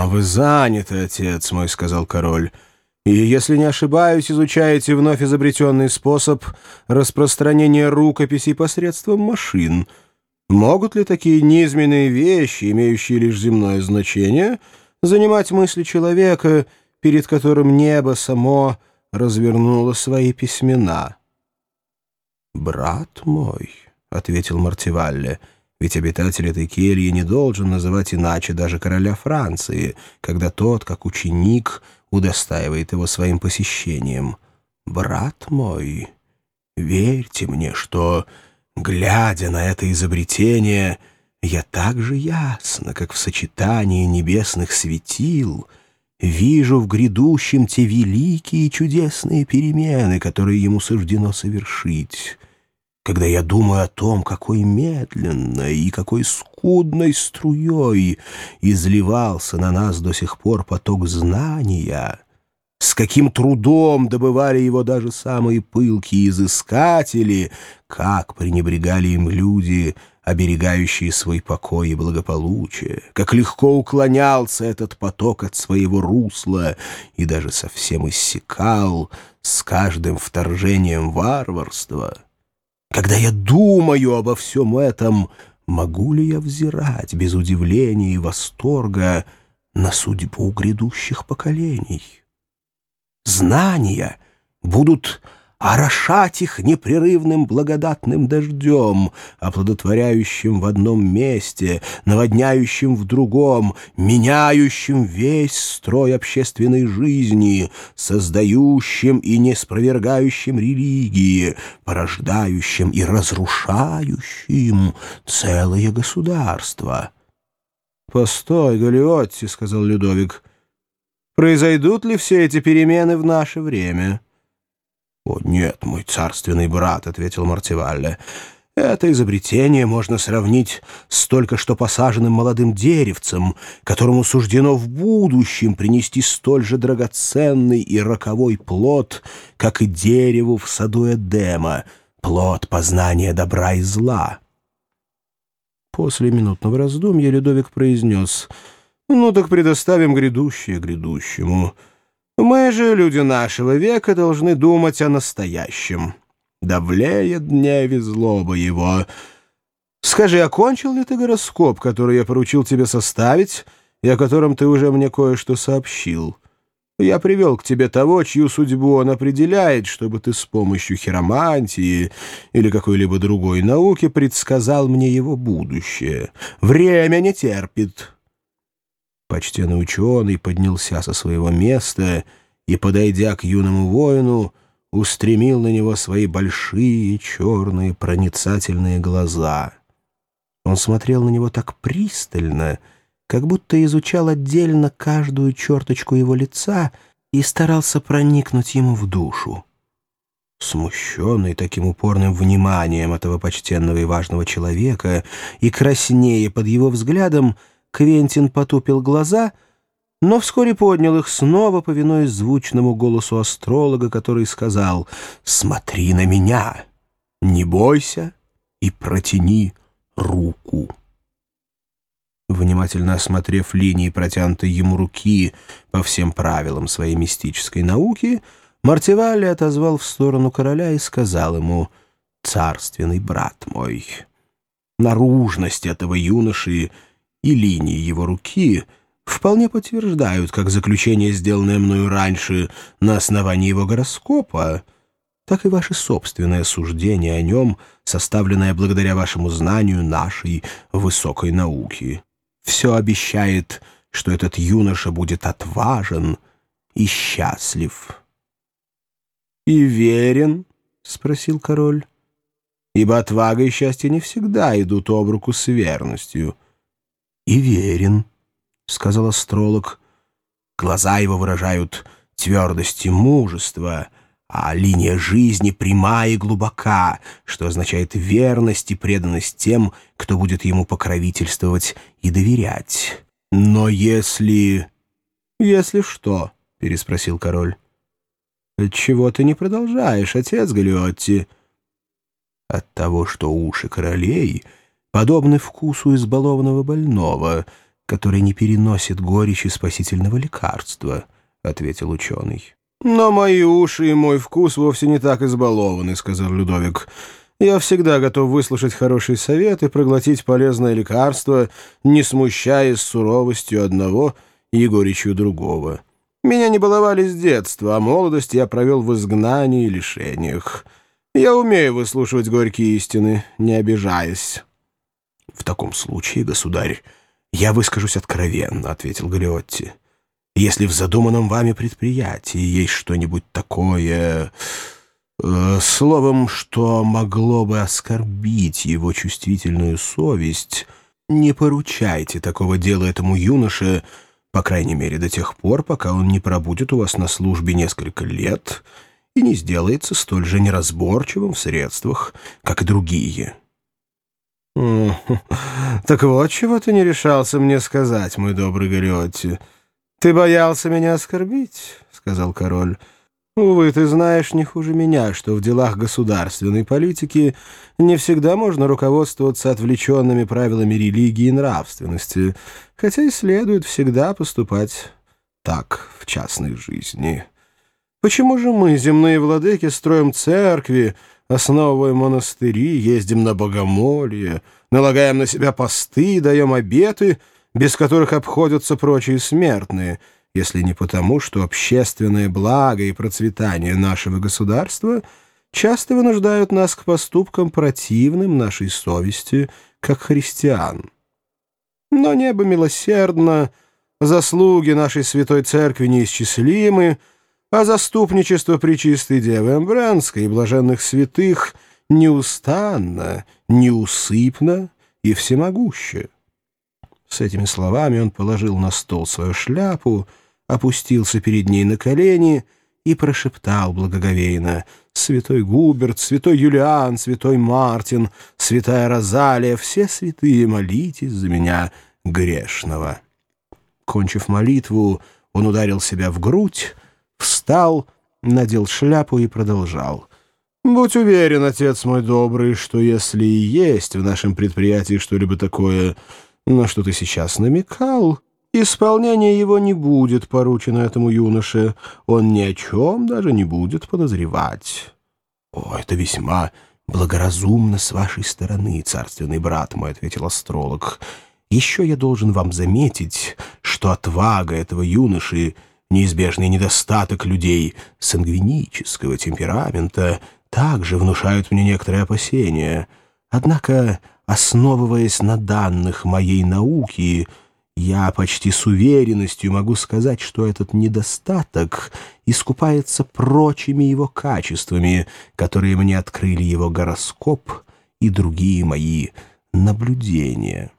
«А вы заняты, отец мой», — сказал король. «И, если не ошибаюсь, изучаете вновь изобретенный способ распространения рукописей посредством машин. Могут ли такие низменные вещи, имеющие лишь земное значение, занимать мысли человека, перед которым небо само развернуло свои письмена?» «Брат мой», — ответил Мартивалле, — ведь обитатель этой кельи не должен называть иначе даже короля Франции, когда тот, как ученик, удостаивает его своим посещением. «Брат мой, верьте мне, что, глядя на это изобретение, я так же ясно, как в сочетании небесных светил, вижу в грядущем те великие и чудесные перемены, которые ему суждено совершить» когда я думаю о том, какой медленной и какой скудной струей изливался на нас до сих пор поток знания, с каким трудом добывали его даже самые пылкие изыскатели, как пренебрегали им люди, оберегающие свой покой и благополучие, как легко уклонялся этот поток от своего русла и даже совсем иссякал с каждым вторжением варварства — когда я думаю обо всем этом, могу ли я взирать без удивления и восторга на судьбу грядущих поколений? Знания будут орошать их непрерывным благодатным дождем, оплодотворяющим в одном месте, наводняющим в другом, меняющим весь строй общественной жизни, создающим и неспровергающим религии, порождающим и разрушающим целое государство. «Постой, Галиотти», — сказал Людовик, — «произойдут ли все эти перемены в наше время?» «О, нет, мой царственный брат», — ответил Мартивалле. «Это изобретение можно сравнить с только что посаженным молодым деревцем, которому суждено в будущем принести столь же драгоценный и роковой плод, как и дереву в саду Эдема, плод познания добра и зла». После минутного раздумья Людовик произнес «Ну так предоставим грядущее грядущему». Мы же, люди нашего века, должны думать о настоящем. Давлеет дневе злоба его. Скажи, окончил ли ты гороскоп, который я поручил тебе составить, и о котором ты уже мне кое-что сообщил? Я привел к тебе того, чью судьбу он определяет, чтобы ты с помощью хиромантии или какой-либо другой науки предсказал мне его будущее. Время не терпит». Почтенный ученый поднялся со своего места и, подойдя к юному воину, устремил на него свои большие черные проницательные глаза. Он смотрел на него так пристально, как будто изучал отдельно каждую черточку его лица и старался проникнуть ему в душу. Смущенный таким упорным вниманием этого почтенного и важного человека и краснее под его взглядом, Квентин потупил глаза, но вскоре поднял их снова, повинуясь звучному голосу астролога, который сказал «Смотри на меня, не бойся и протяни руку». Внимательно осмотрев линии протянутой ему руки по всем правилам своей мистической науки, Мартивалли отозвал в сторону короля и сказал ему «Царственный брат мой, наружность этого юноши — и линии его руки вполне подтверждают как заключение, сделанное мною раньше на основании его гороскопа, так и ваше собственное суждение о нем, составленное благодаря вашему знанию нашей высокой науки. Все обещает, что этот юноша будет отважен и счастлив. «И верен?» — спросил король. «Ибо отвага и счастье не всегда идут об руку с верностью» и верен», — сказал астролог. «Глаза его выражают твердость и мужество, а линия жизни пряма и глубока, что означает верность и преданность тем, кто будет ему покровительствовать и доверять. Но если...» «Если что?» — переспросил король. «Чего ты не продолжаешь, отец Галиотти?» «От того, что уши королей...» подобны вкусу избалованного больного, который не переносит горечи спасительного лекарства», — ответил ученый. «Но мои уши и мой вкус вовсе не так избалованы», — сказал Людовик. «Я всегда готов выслушать хороший совет и проглотить полезное лекарство, не смущаясь суровостью одного и горечью другого. Меня не баловали с детства, а молодость я провел в изгнании и лишениях. Я умею выслушивать горькие истины, не обижаясь». «В таком случае, государь, я выскажусь откровенно», — ответил Галиотти. «Если в задуманном вами предприятии есть что-нибудь такое...» э, Словом, что могло бы оскорбить его чувствительную совесть, не поручайте такого дела этому юноше, по крайней мере, до тех пор, пока он не пробудет у вас на службе несколько лет и не сделается столь же неразборчивым в средствах, как и другие. «Так вот, чего ты не решался мне сказать, мой добрый Галиотти. Ты боялся меня оскорбить?» — сказал король. «Увы, ты знаешь не хуже меня, что в делах государственной политики не всегда можно руководствоваться отвлеченными правилами религии и нравственности, хотя и следует всегда поступать так в частной жизни. Почему же мы, земные владыки, строим церкви, основываем монастыри, ездим на богомолье, налагаем на себя посты, даем обеты, без которых обходятся прочие смертные, если не потому, что общественное благо и процветание нашего государства часто вынуждают нас к поступкам противным нашей совести, как христиан. Но небо милосердно, заслуги нашей святой церкви неисчислимы, а заступничество Пречистой Девы Эмбранской и блаженных святых неустанно, неусыпно и всемогуще. С этими словами он положил на стол свою шляпу, опустился перед ней на колени и прошептал благоговейно «Святой Губерт, святой Юлиан, святой Мартин, святая Розалия, все святые, молитесь за меня, грешного». Кончив молитву, он ударил себя в грудь, встал, надел шляпу и продолжал. «Будь уверен, отец мой добрый, что если и есть в нашем предприятии что-либо такое, на что ты сейчас намекал, исполнение его не будет поручено этому юноше, он ни о чем даже не будет подозревать». «О, это весьма благоразумно с вашей стороны, царственный брат мой», — ответил астролог. «Еще я должен вам заметить, что отвага этого юноши — неизбежный недостаток людей сангвинического темперамента также внушают мне некоторые опасения. Однако, основываясь на данных моей науки, я почти с уверенностью могу сказать, что этот недостаток искупается прочими его качествами, которые мне открыли его гороскоп и другие мои наблюдения».